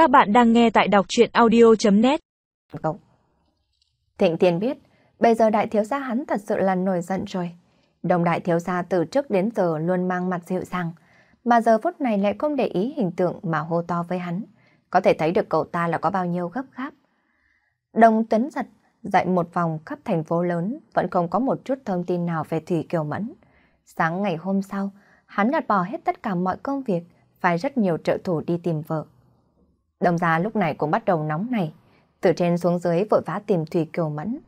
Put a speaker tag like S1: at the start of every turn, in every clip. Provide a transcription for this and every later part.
S1: Các bạn đang nghe tại đọc chuyện audio.net
S2: Cậu. Thịnh Thiên biết, bây giờ đại thiếu gia hắn thật sự là nổi giận rồi. Đồng đại thiếu gia từ trước đến giờ luôn mang mặt dịu dàng, mà giờ phút này lại không để ý hình tượng mà hô to với hắn. Có thể thấy được cậu ta là có bao nhiêu gấp gáp. Đồng tấn giật, dạy một vòng khắp thành phố lớn, vẫn không có một chút thông tin nào về Thủy Kiều Mẫn. Sáng ngày hôm sau, hắn gạt bỏ hết tất cả mọi công việc, phải rất nhiều trợ thủ đi tìm vợ. Đồng gia lúc này cũng bắt đầu nóng này, từ trên xuống dưới vội vã tìm Thủy Kiều Mẫn.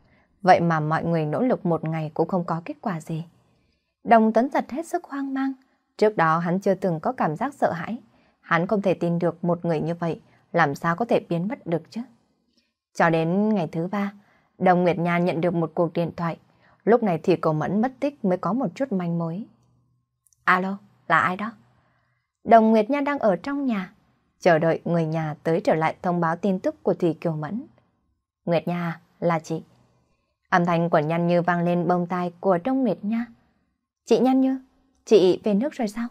S2: Vậy mà mọi người nỗ lực một ngày cũng không có kết quả gì. Đồng tấn giật hết sức hoang mang. Trước đó hắn chưa từng có cảm giác sợ hãi. Hắn không thể tin được một người như vậy, làm sao có thể biến mất được chứ. Cho đến ngày thứ ba, Đồng Nguyệt Nha nhận được một cuộc điện thoại. Lúc này thì cầu mẫn mất tích mới có một chút manh mối. Alo, là ai đó? Đồng Nguyệt Nha đang ở trong nhà, chờ đợi người nhà tới trở lại thông báo tin tức của Thủy Kiều Mẫn. Nguyệt Nha, là chị. Âm thanh của Nhan Như vang lên bông tai của Đông Nguyệt Nha. Chị Nhan Như, chị về nước rồi sao?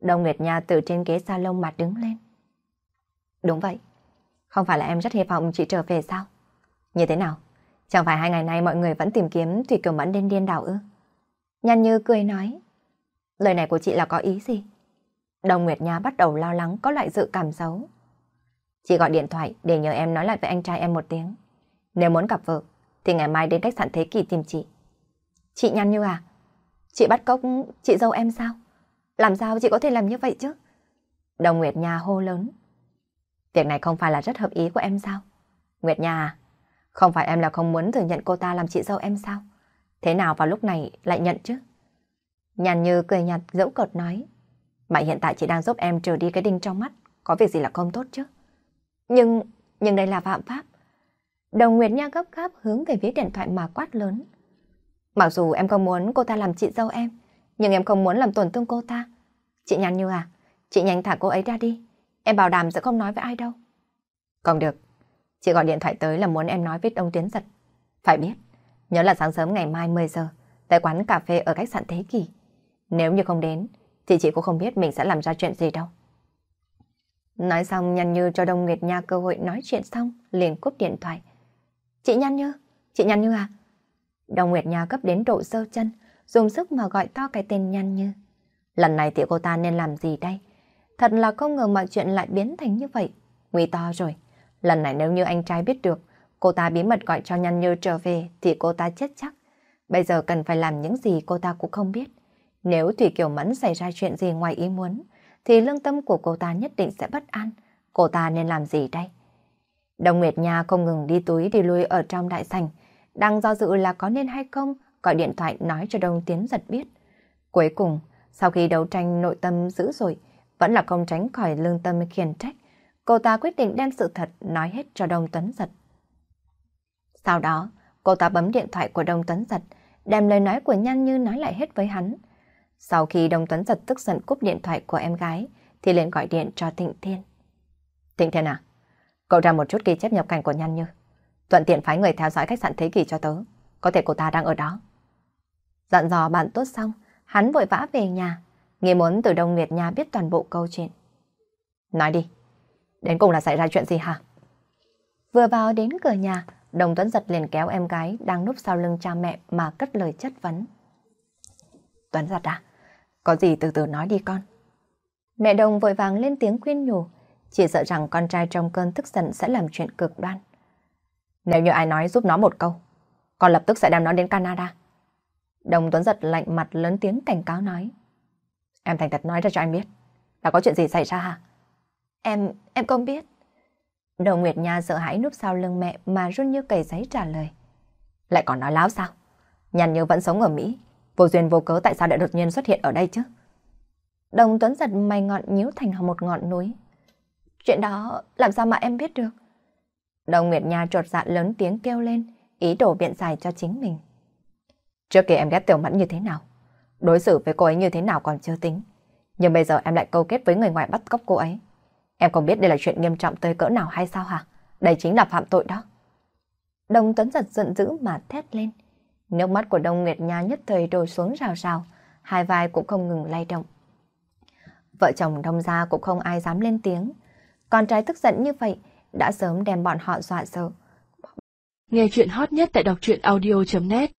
S2: Đông Nguyệt Nha từ trên ghế salon mà đứng lên. Đúng vậy. Không phải là em rất hy vọng chị trở về sao? Như thế nào? Chẳng phải hai ngày nay mọi người vẫn tìm kiếm Thủy Kiều Mẫn đến điên đảo ư? Nhan Như cười nói. Lời này của chị là có ý gì? Đồng Nguyệt Nha bắt đầu lo lắng có loại dự cảm xấu. Chị gọi điện thoại để nhờ em nói lại với anh trai em một tiếng. Nếu muốn gặp vợ, thì ngày mai đến khách sạn Thế Kỷ tìm chị. Chị Nhan Như à? Chị bắt cóc chị dâu em sao? Làm sao chị có thể làm như vậy chứ? Đồng Nguyệt Nha hô lớn. Việc này không phải là rất hợp ý của em sao? Nguyệt Nha à? Không phải em là không muốn thừa nhận cô ta làm chị dâu em sao? Thế nào vào lúc này lại nhận chứ? Nhàn như cười nhạt dẫu cợt nói. Mà hiện tại chị đang giúp em trừ đi cái đinh trong mắt. Có việc gì là không tốt chứ? Nhưng, nhưng đây là phạm pháp. Đồng Nguyệt Nha gấp gáp hướng về phía điện thoại mà quát lớn. Mặc dù em không muốn cô ta làm chị dâu em, nhưng em không muốn làm tổn thương cô ta. Chị nhàn như à, chị nhanh thả cô ấy ra đi. Em bảo đảm sẽ không nói với ai đâu. Còn được, chị gọi điện thoại tới là muốn em nói với ông Tiến Giật. Phải biết, nhớ là sáng sớm ngày mai 10 giờ, tại quán cà phê ở khách sạn Thế Kỷ. Nếu như không đến, thì chị cũng không biết mình sẽ làm ra chuyện gì đâu. Nói xong Nhan Như cho Đông Nguyệt Nha cơ hội nói chuyện xong, liền cúp điện thoại. Chị Nhan Như, chị Nhan Như à? Đông Nguyệt Nha cấp đến độ sơ chân, dùng sức mà gọi to cái tên Nhan Như. Lần này thì cô ta nên làm gì đây? Thật là không ngờ mọi chuyện lại biến thành như vậy. Nguy to rồi. Lần này nếu như anh trai biết được, cô ta bí mật gọi cho Nhan Như trở về thì cô ta chết chắc. Bây giờ cần phải làm những gì cô ta cũng không biết. Nếu Thủy Kiều Mẫn xảy ra chuyện gì ngoài ý muốn, thì lương tâm của cô ta nhất định sẽ bất an. Cô ta nên làm gì đây? Đồng Nguyệt Nha không ngừng đi túi đi lui ở trong đại sảnh, đang do dự là có nên hay không, gọi điện thoại nói cho Đông Tiến giật biết. Cuối cùng, sau khi đấu tranh nội tâm dữ dội, vẫn là không tránh khỏi lương tâm khiển trách, cô ta quyết định đem sự thật nói hết cho Đông Tuấn Giật. Sau đó, cô ta bấm điện thoại của Đông Tuấn Giật, đem lời nói của Nhan Như nói lại hết với hắn. Sau khi Đông Tuấn giật tức giận cúp điện thoại của em gái, thì liền gọi điện cho Thịnh Thiên. Thịnh Thiên à, cậu ra một chút ghi chép nhập cảnh của Nhan Như. Thuận tiện phái người theo dõi khách sạn Thế Kỷ cho tớ. Có thể cô ta đang ở đó. Dặn dò bạn tốt xong, hắn vội vã về nhà, nghĩ muốn từ Đông Nguyệt Nha biết toàn bộ câu chuyện. Nói đi, đến cùng là xảy ra chuyện gì hả? Vừa vào đến cửa nhà, Đồng Tuấn giật liền kéo em gái đang núp sau lưng cha mẹ mà cất lời chất vấn. Tuấn giật à, có gì từ từ nói đi con. Mẹ đồng vội vàng lên tiếng khuyên nhủ, chỉ sợ rằng con trai trong cơn tức giận sẽ làm chuyện cực đoan. Nếu như ai nói giúp nó một câu, con lập tức sẽ đem nó đến Canada. Đồng Tuấn giật lạnh mặt lớn tiếng cảnh cáo nói. Em thành thật nói ra cho anh biết, là có chuyện gì xảy ra hả? Em, em không biết. Đồng Nguyệt Nha sợ hãi núp sau lưng mẹ mà run như cầy giấy trả lời. Lại còn nói láo sao? Nhàn như vẫn sống ở Mỹ, Vô duyên vô cớ tại sao lại đột nhiên xuất hiện ở đây chứ? Đồng Tuấn giật mày ngọn nhíu thành một ngọn núi. Chuyện đó làm sao mà em biết được? Đồng Nguyệt Nha trột dạ lớn tiếng kêu lên, ý đồ biện giải cho chính mình. Trước kia em ghét Tiểu Mẫn như thế nào? Đối xử với cô ấy như thế nào còn chưa tính. Nhưng bây giờ em lại câu kết với người ngoài bắt cóc cô ấy. Em không biết đây là chuyện nghiêm trọng tới cỡ nào hay sao hả? Đây chính là phạm tội đó. Đồng Tuấn giật giận dữ mà thét lên. Nước mắt của Đông Nguyệt Nha nhất thời đổ xuống rào rào, hai vai cũng không ngừng lay động. Vợ chồng Đông gia cũng không ai dám lên tiếng. Con trai tức giận như vậy, đã sớm đem bọn họ dọa sợ.
S1: Nghe chuyện hot nhất tại đọc truyện audio.net